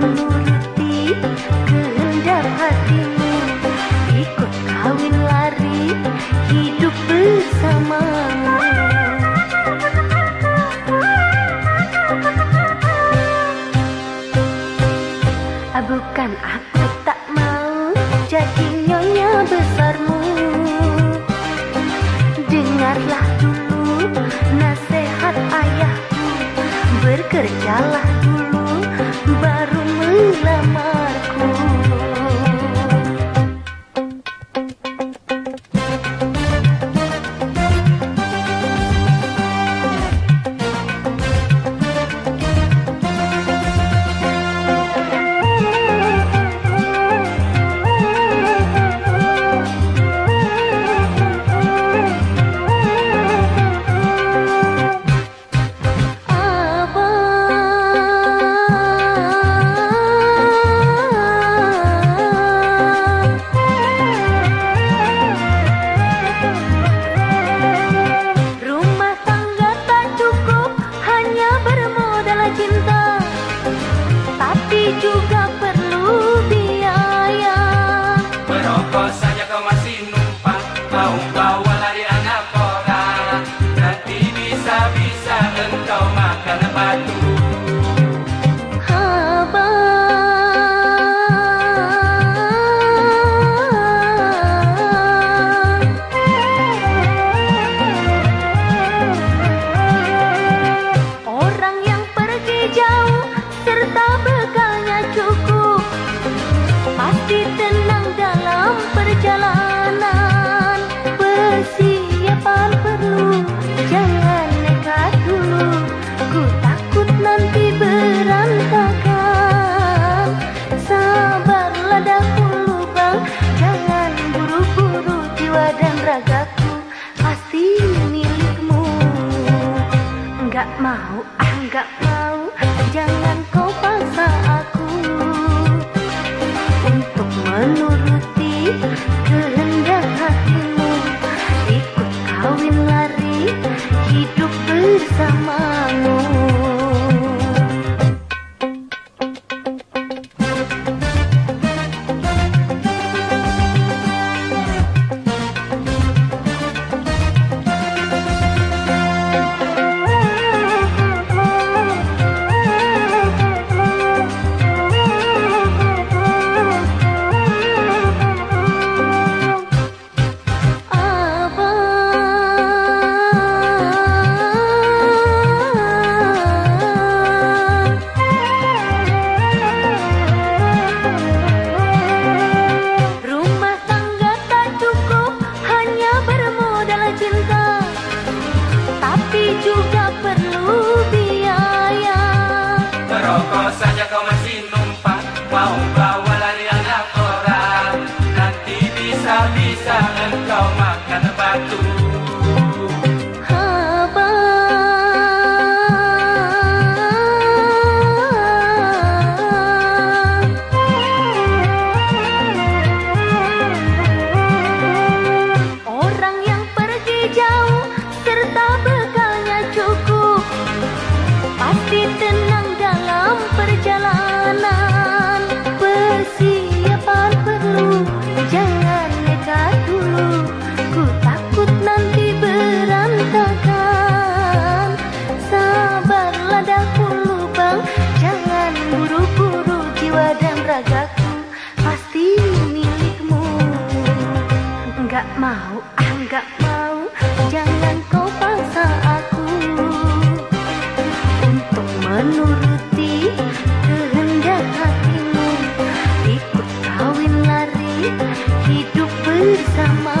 mengikuti kehendak ikut kawin lari hidup bersama. Ah, bukan aku tak mau jadi nyonya besarmu. Dengarlah dulu nasihat ayahku. Bekerjalah dulu baru lama juga nggak mau, ah, nggak mau, jangan kau paksa. back nggak mau, ah mau. Jangan kau paksa aku Untuk menuruti kehendak hatimu. Ikut kawin lari, hidup bersama